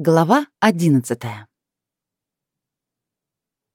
Глава 11.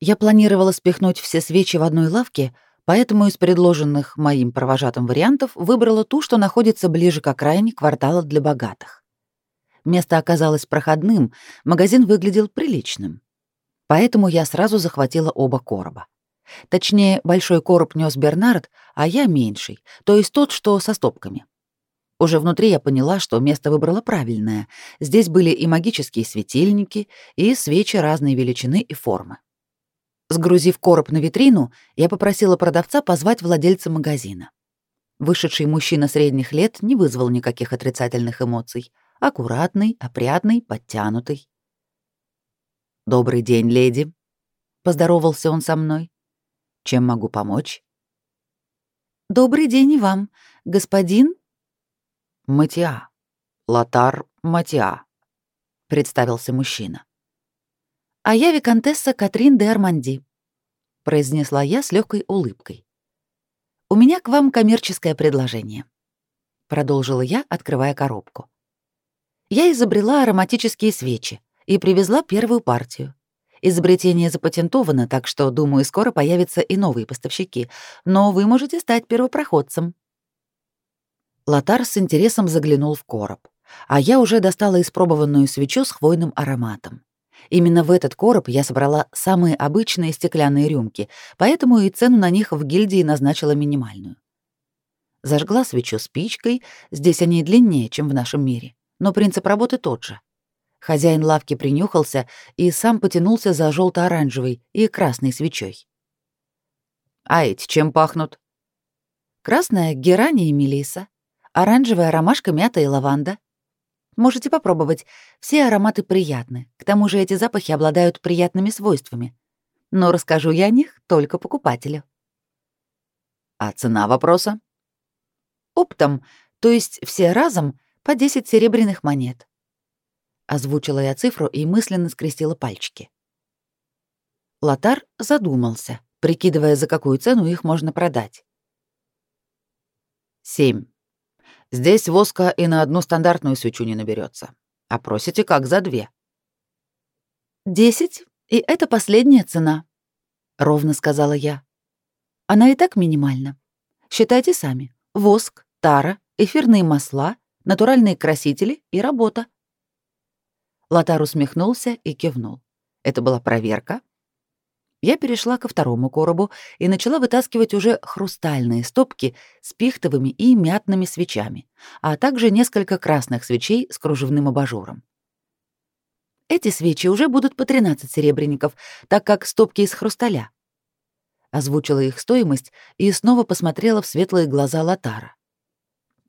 Я планировала спихнуть все свечи в одной лавке, поэтому из предложенных моим провожатым вариантов выбрала ту, что находится ближе к окраине квартала для богатых. Место оказалось проходным, магазин выглядел приличным. Поэтому я сразу захватила оба короба. Точнее, большой короб нес Бернард, а я меньший, то есть тот, что со стопками. Уже внутри я поняла, что место выбрала правильное. Здесь были и магические светильники, и свечи разной величины и формы. Сгрузив короб на витрину, я попросила продавца позвать владельца магазина. Вышедший мужчина средних лет не вызвал никаких отрицательных эмоций. Аккуратный, опрятный, подтянутый. «Добрый день, леди», — поздоровался он со мной. «Чем могу помочь?» «Добрый день и вам, господин Матиа. Латар Матиа», — представился мужчина. «А я виконтесса Катрин де Арманди», — произнесла я с легкой улыбкой. «У меня к вам коммерческое предложение», — продолжила я, открывая коробку. «Я изобрела ароматические свечи и привезла первую партию. Изобретение запатентовано, так что, думаю, скоро появятся и новые поставщики, но вы можете стать первопроходцем». Лотар с интересом заглянул в короб, а я уже достала испробованную свечу с хвойным ароматом. Именно в этот короб я собрала самые обычные стеклянные рюмки, поэтому и цену на них в гильдии назначила минимальную. Зажгла свечу спичкой, здесь они длиннее, чем в нашем мире, но принцип работы тот же. Хозяин лавки принюхался и сам потянулся за желто оранжевой и красной свечой. «А эти чем пахнут?» «Красная — герани и мелиса, Оранжевая ромашка, мята и лаванда. Можете попробовать. Все ароматы приятны. К тому же эти запахи обладают приятными свойствами. Но расскажу я о них только покупателю. А цена вопроса? Оптом, то есть все разом, по 10 серебряных монет. Озвучила я цифру и мысленно скрестила пальчики. Лотар задумался, прикидывая, за какую цену их можно продать. «Семь», Здесь воска и на одну стандартную свечу не наберется. А просите как за две. «Десять, и это последняя цена», — ровно сказала я. «Она и так минимальна. Считайте сами. Воск, тара, эфирные масла, натуральные красители и работа». Лотар усмехнулся и кивнул. Это была проверка, я перешла ко второму коробу и начала вытаскивать уже хрустальные стопки с пихтовыми и мятными свечами, а также несколько красных свечей с кружевным абажуром. Эти свечи уже будут по 13 серебряников, так как стопки из хрусталя. Озвучила их стоимость и снова посмотрела в светлые глаза Латара.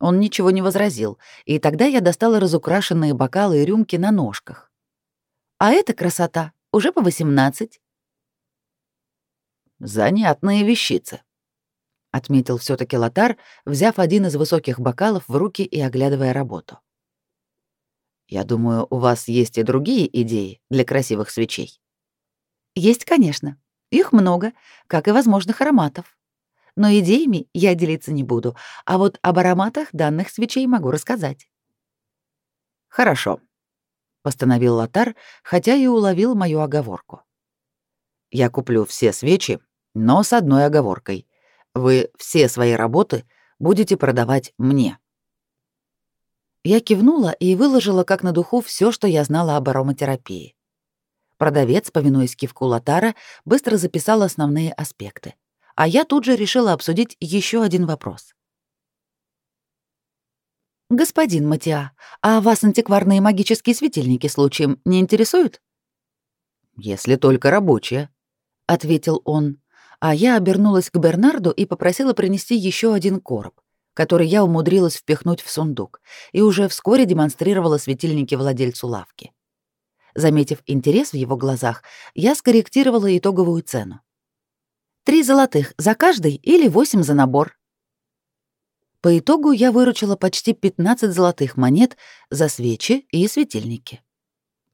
Он ничего не возразил, и тогда я достала разукрашенные бокалы и рюмки на ножках. А эта красота уже по 18. Занятные вещицы, отметил все таки Лотар, взяв один из высоких бокалов в руки и оглядывая работу. Я думаю, у вас есть и другие идеи для красивых свечей. Есть, конечно. Их много, как и возможных ароматов. Но идеями я делиться не буду, а вот об ароматах данных свечей могу рассказать. Хорошо, постановил Лотар, хотя и уловил мою оговорку. Я куплю все свечи, но с одной оговоркой. Вы все свои работы будете продавать мне. Я кивнула и выложила как на духу все, что я знала об ароматерапии. Продавец, повинуясь кивку Латара, быстро записал основные аспекты. А я тут же решила обсудить еще один вопрос. «Господин Матиа, а вас антикварные магические светильники случаем не интересуют?» «Если только рабочие», — ответил он а я обернулась к Бернарду и попросила принести еще один короб, который я умудрилась впихнуть в сундук, и уже вскоре демонстрировала светильники владельцу лавки. Заметив интерес в его глазах, я скорректировала итоговую цену. «Три золотых за каждый или восемь за набор?» По итогу я выручила почти 15 золотых монет за свечи и светильники.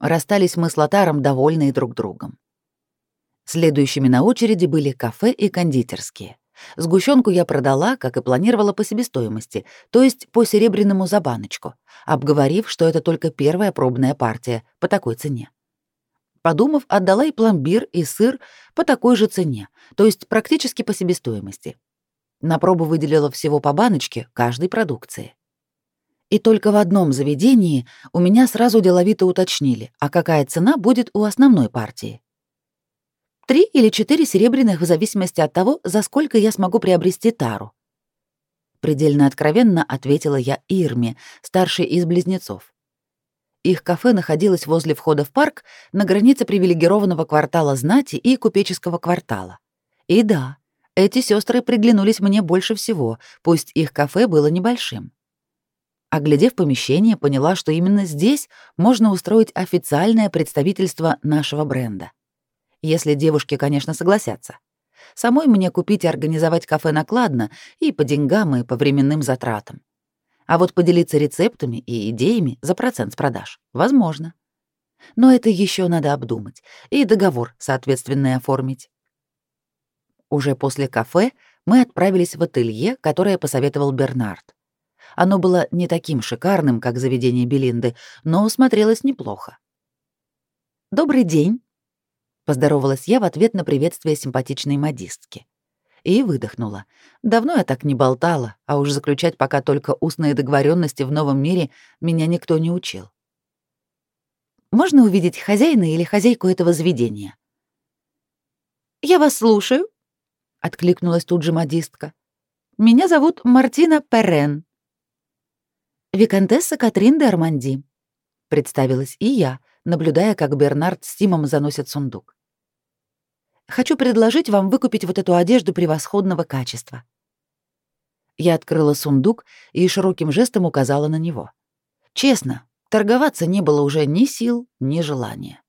Расстались мы с Лотаром довольные друг другом. Следующими на очереди были кафе и кондитерские, Сгущенку я продала, как и планировала, по себестоимости, то есть по серебряному за баночку, обговорив, что это только первая пробная партия по такой цене. Подумав, отдала и пломбир, и сыр по такой же цене, то есть практически по себестоимости. На пробу выделила всего по баночке каждой продукции. И только в одном заведении у меня сразу деловито уточнили, а какая цена будет у основной партии. Три или четыре серебряных в зависимости от того, за сколько я смогу приобрести тару. Предельно откровенно ответила я Ирме, старшей из близнецов. Их кафе находилось возле входа в парк на границе привилегированного квартала знати и купеческого квартала. И да, эти сестры приглянулись мне больше всего, пусть их кафе было небольшим. Оглядев помещение, поняла, что именно здесь можно устроить официальное представительство нашего бренда. Если девушки, конечно, согласятся. Самой мне купить и организовать кафе накладно и по деньгам, и по временным затратам. А вот поделиться рецептами и идеями за процент с продаж возможно. Но это еще надо обдумать и договор, соответственно, оформить. Уже после кафе мы отправились в ателье, которое посоветовал Бернард. Оно было не таким шикарным, как заведение Белинды, но смотрелось неплохо. «Добрый день», Поздоровалась я в ответ на приветствие симпатичной модистки. И выдохнула. Давно я так не болтала, а уж заключать пока только устные договоренности в новом мире меня никто не учил. «Можно увидеть хозяина или хозяйку этого заведения?» «Я вас слушаю», — откликнулась тут же модистка. «Меня зовут Мартина Перрен». «Викантесса Катрин де Арманди», — представилась и я, наблюдая, как Бернард с Тимом заносят сундук. Хочу предложить вам выкупить вот эту одежду превосходного качества». Я открыла сундук и широким жестом указала на него. Честно, торговаться не было уже ни сил, ни желания.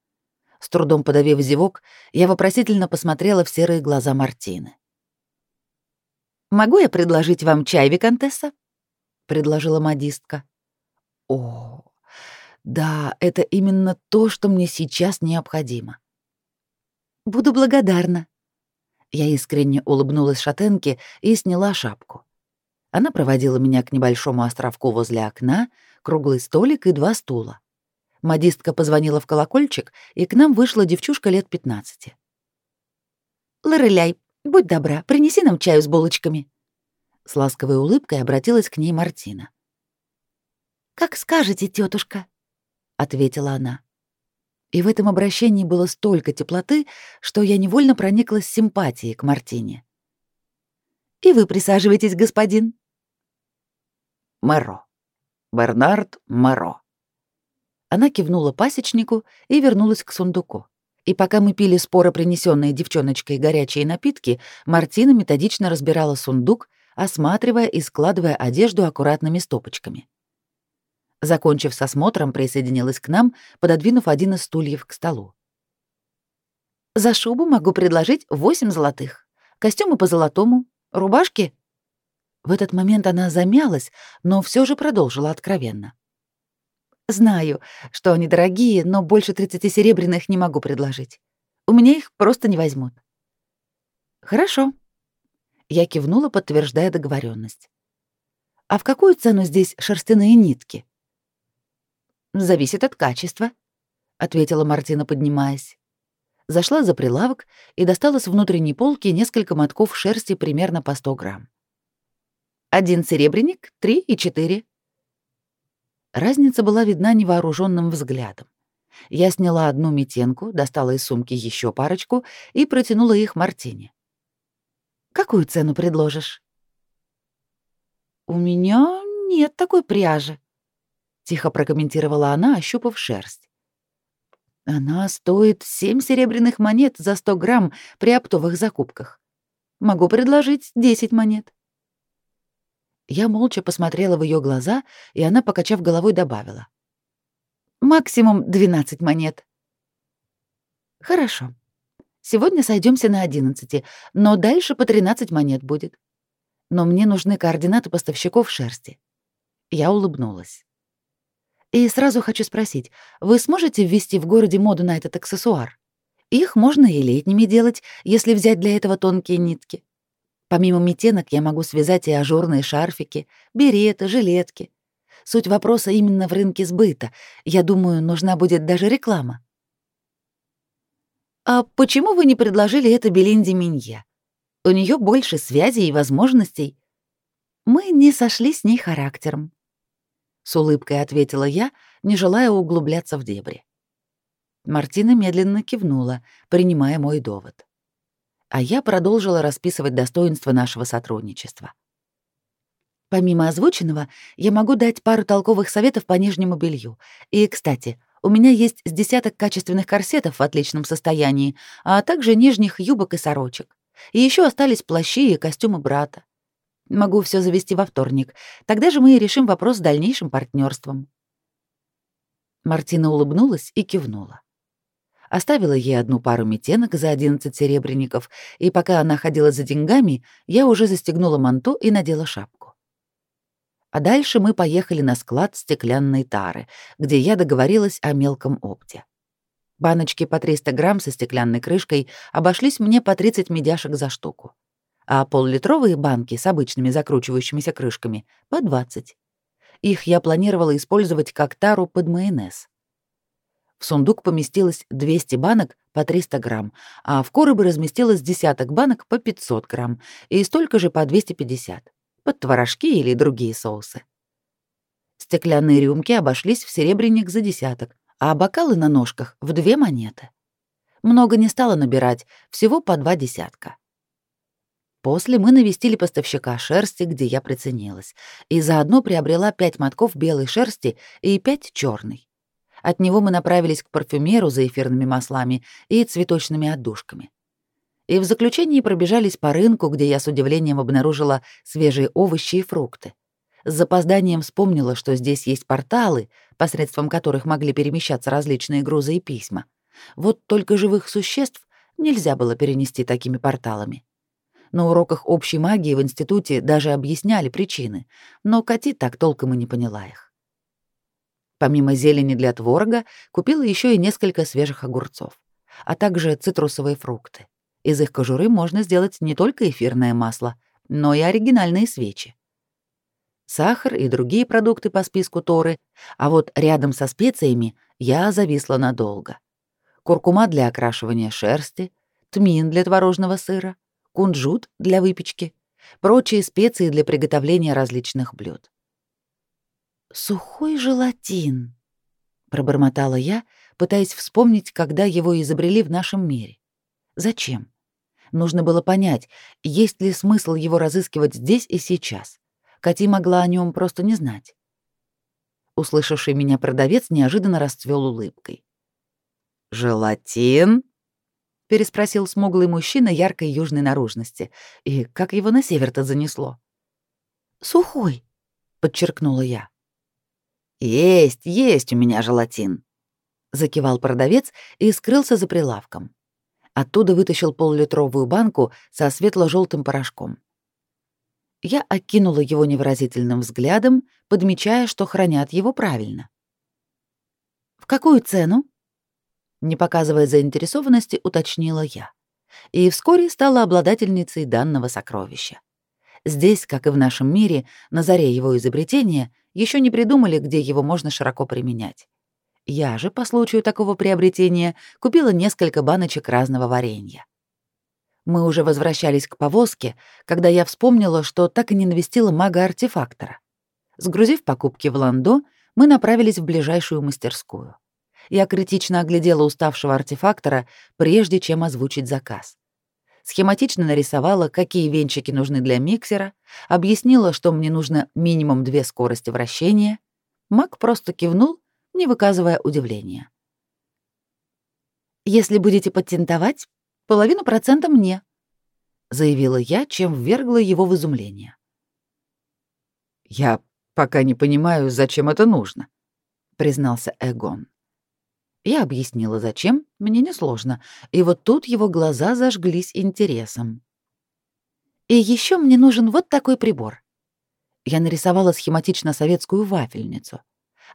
С трудом подавив зевок, я вопросительно посмотрела в серые глаза Мартины. «Могу я предложить вам чай, Викантесса?» — предложила модистка. «О, да, это именно то, что мне сейчас необходимо. Буду благодарна. Я искренне улыбнулась шатенке и сняла шапку. Она проводила меня к небольшому островку возле окна, круглый столик и два стула. Модистка позвонила в колокольчик, и к нам вышла девчушка лет 15. «Лореляй, будь добра, принеси нам чаю с булочками». С ласковой улыбкой обратилась к ней Мартина. «Как скажете, тетушка, ответила она. И в этом обращении было столько теплоты, что я невольно прониклась симпатией к Мартине. «И вы присаживайтесь, господин». «Мэро. Бернард Мэро». Она кивнула пасечнику и вернулась к сундуку. И пока мы пили споро принесенные девчоночкой горячие напитки, Мартина методично разбирала сундук, осматривая и складывая одежду аккуратными стопочками. Закончив с осмотром, присоединилась к нам, пододвинув один из стульев к столу. «За шубу могу предложить восемь золотых. Костюмы по золотому, рубашки...» В этот момент она замялась, но все же продолжила откровенно. «Знаю, что они дорогие, но больше тридцати серебряных не могу предложить. У меня их просто не возьмут». «Хорошо». Я кивнула, подтверждая договоренность. «А в какую цену здесь шерстяные нитки?» Зависит от качества, ответила Мартина, поднимаясь. Зашла за прилавок и достала с внутренней полки несколько мотков шерсти примерно по 100 грамм. Один серебряник, три и четыре. Разница была видна невооруженным взглядом. Я сняла одну метенку, достала из сумки еще парочку и протянула их Мартине. «Какую цену предложишь?» «У меня нет такой пряжи», тихо прокомментировала она, ощупав шерсть. Она стоит семь серебряных монет за сто грамм при оптовых закупках. Могу предложить десять монет. Я молча посмотрела в ее глаза, и она, покачав головой, добавила: максимум двенадцать монет. Хорошо. Сегодня сойдемся на одиннадцати, но дальше по тринадцать монет будет. Но мне нужны координаты поставщиков шерсти. Я улыбнулась. И сразу хочу спросить, вы сможете ввести в городе моду на этот аксессуар? Их можно и летними делать, если взять для этого тонкие нитки. Помимо метенок я могу связать и ажурные шарфики, береты, жилетки. Суть вопроса именно в рынке сбыта. Я думаю, нужна будет даже реклама. А почему вы не предложили это Белинде Минье? У нее больше связей и возможностей. Мы не сошли с ней характером. С улыбкой ответила я, не желая углубляться в дебри. Мартина медленно кивнула, принимая мой довод. А я продолжила расписывать достоинства нашего сотрудничества. Помимо озвученного, я могу дать пару толковых советов по нижнему белью. И, кстати, у меня есть с десяток качественных корсетов в отличном состоянии, а также нижних юбок и сорочек. И еще остались плащи и костюмы брата. Могу все завести во вторник. Тогда же мы и решим вопрос с дальнейшим партнерством. Мартина улыбнулась и кивнула. Оставила ей одну пару метенок за 11 серебряников, и пока она ходила за деньгами, я уже застегнула манто и надела шапку. А дальше мы поехали на склад стеклянной тары, где я договорилась о мелком опте. Баночки по 300 грамм со стеклянной крышкой обошлись мне по 30 медяшек за штуку, а поллитровые банки с обычными закручивающимися крышками — по 20. Их я планировала использовать как тару под майонез. В сундук поместилось 200 банок по 300 грамм, а в коробы разместилось десяток банок по 500 грамм и столько же по 250, под творожки или другие соусы. Стеклянные рюмки обошлись в серебряник за десяток, а бокалы на ножках в две монеты. Много не стало набирать, всего по два десятка. После мы навестили поставщика шерсти, где я приценилась, и заодно приобрела пять мотков белой шерсти и пять черной. От него мы направились к парфюмеру за эфирными маслами и цветочными отдушками. И в заключении пробежались по рынку, где я с удивлением обнаружила свежие овощи и фрукты. С запозданием вспомнила, что здесь есть порталы, посредством которых могли перемещаться различные грузы и письма. Вот только живых существ нельзя было перенести такими порталами. На уроках общей магии в институте даже объясняли причины, но Кати так толком и не поняла их. Помимо зелени для творога, купила еще и несколько свежих огурцов, а также цитрусовые фрукты. Из их кожуры можно сделать не только эфирное масло, но и оригинальные свечи сахар и другие продукты по списку Торы, а вот рядом со специями я зависла надолго. Куркума для окрашивания шерсти, тмин для творожного сыра, кунжут для выпечки, прочие специи для приготовления различных блюд. «Сухой желатин», — пробормотала я, пытаясь вспомнить, когда его изобрели в нашем мире. Зачем? Нужно было понять, есть ли смысл его разыскивать здесь и сейчас. Кати могла о нем просто не знать. Услышавший меня продавец неожиданно расцвел улыбкой. «Желатин?» — переспросил смуглый мужчина яркой южной наружности. И как его на север-то занесло? «Сухой», — подчеркнула я. «Есть, есть у меня желатин», — закивал продавец и скрылся за прилавком. Оттуда вытащил поллитровую банку со светло желтым порошком. Я окинула его невыразительным взглядом, подмечая, что хранят его правильно. «В какую цену?» Не показывая заинтересованности, уточнила я. И вскоре стала обладательницей данного сокровища. Здесь, как и в нашем мире, на заре его изобретения еще не придумали, где его можно широко применять. Я же, по случаю такого приобретения, купила несколько баночек разного варенья. Мы уже возвращались к повозке, когда я вспомнила, что так и не навестила мага-артефактора. Сгрузив покупки в ландо, мы направились в ближайшую мастерскую. Я критично оглядела уставшего артефактора, прежде чем озвучить заказ. Схематично нарисовала, какие венчики нужны для миксера, объяснила, что мне нужно минимум две скорости вращения. Маг просто кивнул, не выказывая удивления. «Если будете патентовать, Половину процента мне», — заявила я, чем ввергла его в изумление. «Я пока не понимаю, зачем это нужно», — признался Эгон. Я объяснила, зачем, мне несложно, и вот тут его глаза зажглись интересом. «И еще мне нужен вот такой прибор». Я нарисовала схематично советскую вафельницу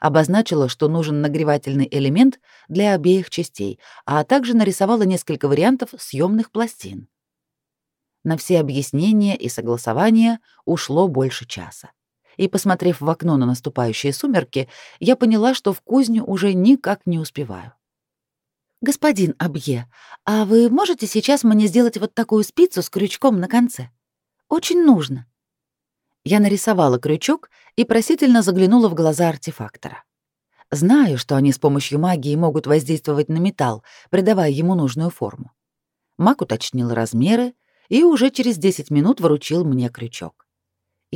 обозначила, что нужен нагревательный элемент для обеих частей, а также нарисовала несколько вариантов съемных пластин. На все объяснения и согласования ушло больше часа. И, посмотрев в окно на наступающие сумерки, я поняла, что в кузню уже никак не успеваю. «Господин Абье, а вы можете сейчас мне сделать вот такую спицу с крючком на конце? Очень нужно». Я нарисовала крючок и просительно заглянула в глаза артефактора. Знаю, что они с помощью магии могут воздействовать на металл, придавая ему нужную форму. Маг уточнил размеры и уже через 10 минут вручил мне крючок.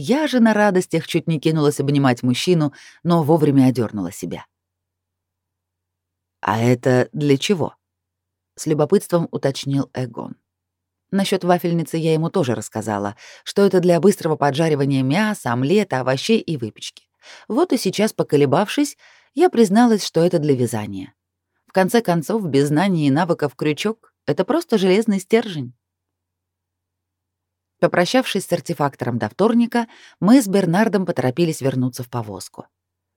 Я же на радостях чуть не кинулась обнимать мужчину, но вовремя одернула себя. «А это для чего?» — с любопытством уточнил Эгон. Насчет вафельницы я ему тоже рассказала, что это для быстрого поджаривания мяса, омлета, овощей и выпечки. Вот и сейчас, поколебавшись, я призналась, что это для вязания. В конце концов, без знаний и навыков крючок — это просто железный стержень. Попрощавшись с артефактором до вторника, мы с Бернардом поторопились вернуться в повозку.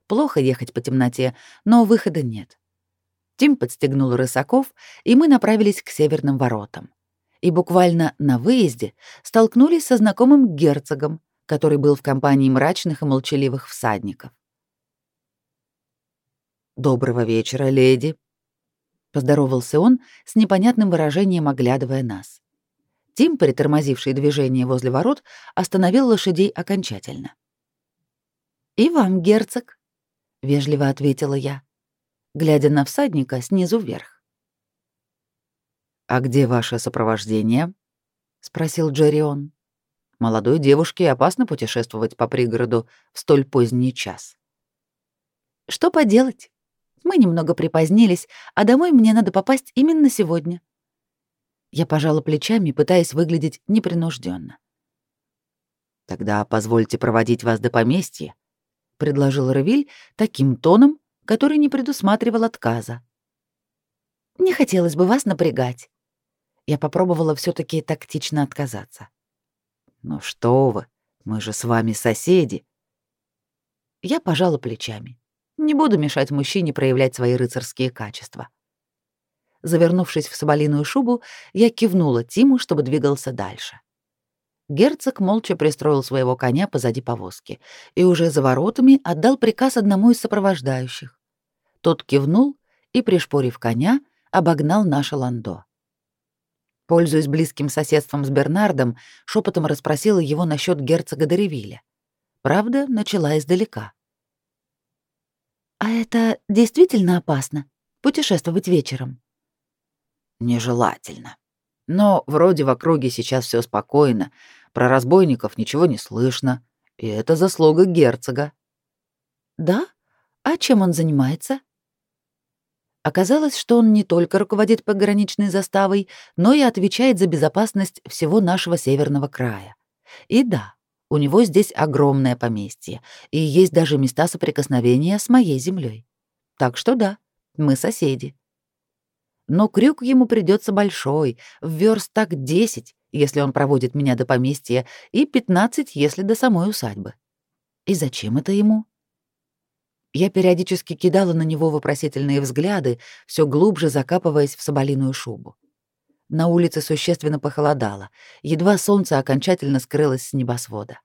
Плохо ехать по темноте, но выхода нет. Тим подстегнул рысаков, и мы направились к северным воротам. И буквально на выезде столкнулись со знакомым герцогом, который был в компании мрачных и молчаливых всадников. «Доброго вечера, леди», — поздоровался он с непонятным выражением, оглядывая нас. Тим, притормозивший движение возле ворот, остановил лошадей окончательно. «И вам, герцог», — вежливо ответила я глядя на всадника снизу вверх. «А где ваше сопровождение?» — спросил Джеррион. «Молодой девушке опасно путешествовать по пригороду в столь поздний час». «Что поделать? Мы немного припозднились, а домой мне надо попасть именно сегодня». Я пожала плечами, пытаясь выглядеть непринужденно. «Тогда позвольте проводить вас до поместья», — предложил Равиль таким тоном, который не предусматривал отказа. «Не хотелось бы вас напрягать». Я попробовала все таки тактично отказаться. «Ну что вы, мы же с вами соседи». Я пожала плечами. Не буду мешать мужчине проявлять свои рыцарские качества. Завернувшись в соболиную шубу, я кивнула Тиму, чтобы двигался дальше. Герцог молча пристроил своего коня позади повозки и уже за воротами отдал приказ одному из сопровождающих. Тот кивнул и, пришпорив коня, обогнал наше ландо. Пользуясь близким соседством с Бернардом, шепотом расспросила его насчет герцога Деревиля. Правда, начала издалека. «А это действительно опасно? Путешествовать вечером?» «Нежелательно. Но вроде в округе сейчас все спокойно, про разбойников ничего не слышно, и это заслуга герцога». «Да? А чем он занимается?» Оказалось, что он не только руководит пограничной заставой, но и отвечает за безопасность всего нашего северного края. И да, у него здесь огромное поместье, и есть даже места соприкосновения с моей землей. Так что да, мы соседи. Но крюк ему придется большой, в верст так 10, если он проводит меня до поместья, и 15, если до самой усадьбы. И зачем это ему? Я периодически кидала на него вопросительные взгляды, все глубже закапываясь в соболиную шубу. На улице существенно похолодало, едва солнце окончательно скрылось с небосвода.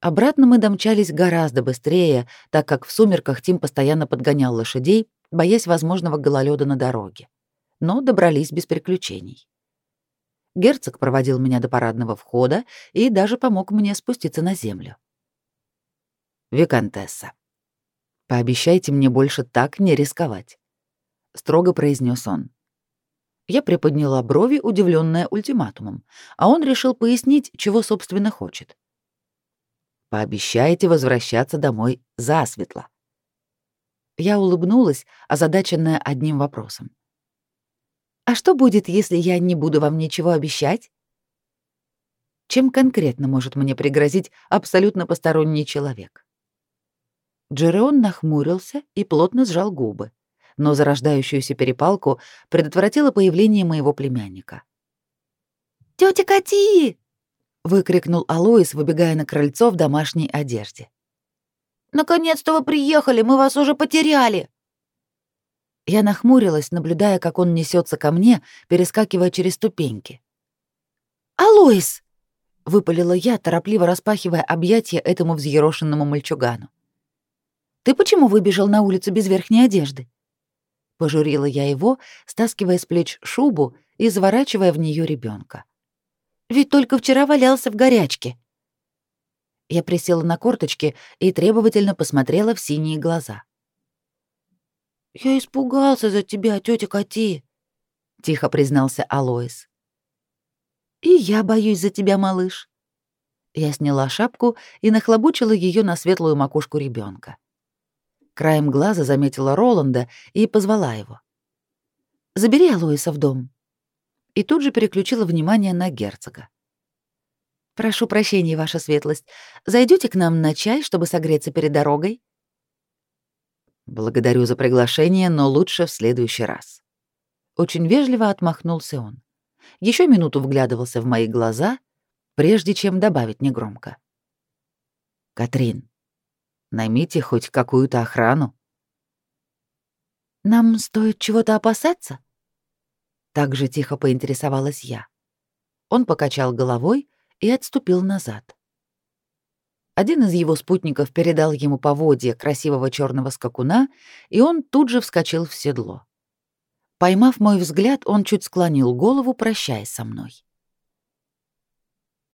Обратно мы домчались гораздо быстрее, так как в сумерках Тим постоянно подгонял лошадей, боясь возможного гололёда на дороге. Но добрались без приключений. Герцог проводил меня до парадного входа и даже помог мне спуститься на землю. Викантесса, пообещайте мне больше так не рисковать, строго произнес он. Я приподняла брови, удивленная ультиматумом, а он решил пояснить, чего собственно хочет. Пообещайте возвращаться домой засветло. Я улыбнулась, озадаченная одним вопросом. А что будет, если я не буду вам ничего обещать? Чем конкретно может мне пригрозить абсолютно посторонний человек? Джереон нахмурился и плотно сжал губы, но зарождающуюся перепалку предотвратило появление моего племянника. «Тётя Кати!» — выкрикнул Алоис, выбегая на крыльцо в домашней одежде. «Наконец-то вы приехали, мы вас уже потеряли!» Я нахмурилась, наблюдая, как он несется ко мне, перескакивая через ступеньки. «Алоис!» — выпалила я, торопливо распахивая объятия этому взъерошенному мальчугану. «Ты почему выбежал на улицу без верхней одежды?» Пожурила я его, стаскивая с плеч шубу и заворачивая в нее ребенка. «Ведь только вчера валялся в горячке». Я присела на корточки и требовательно посмотрела в синие глаза. «Я испугался за тебя, тетя Кати», — тихо признался Алоис. «И я боюсь за тебя, малыш». Я сняла шапку и нахлобучила ее на светлую макушку ребенка. Краем глаза заметила Роланда и позвала его. «Забери Алоиса в дом». И тут же переключила внимание на герцога. «Прошу прощения, ваша светлость. Зайдете к нам на чай, чтобы согреться перед дорогой?» «Благодарю за приглашение, но лучше в следующий раз». Очень вежливо отмахнулся он. Еще минуту вглядывался в мои глаза, прежде чем добавить негромко. «Катрин, Наймите хоть какую-то охрану. Нам стоит чего-то опасаться? Так же тихо поинтересовалась я. Он покачал головой и отступил назад. Один из его спутников передал ему поводья красивого черного скакуна, и он тут же вскочил в седло. Поймав мой взгляд, он чуть склонил голову, прощаясь со мной.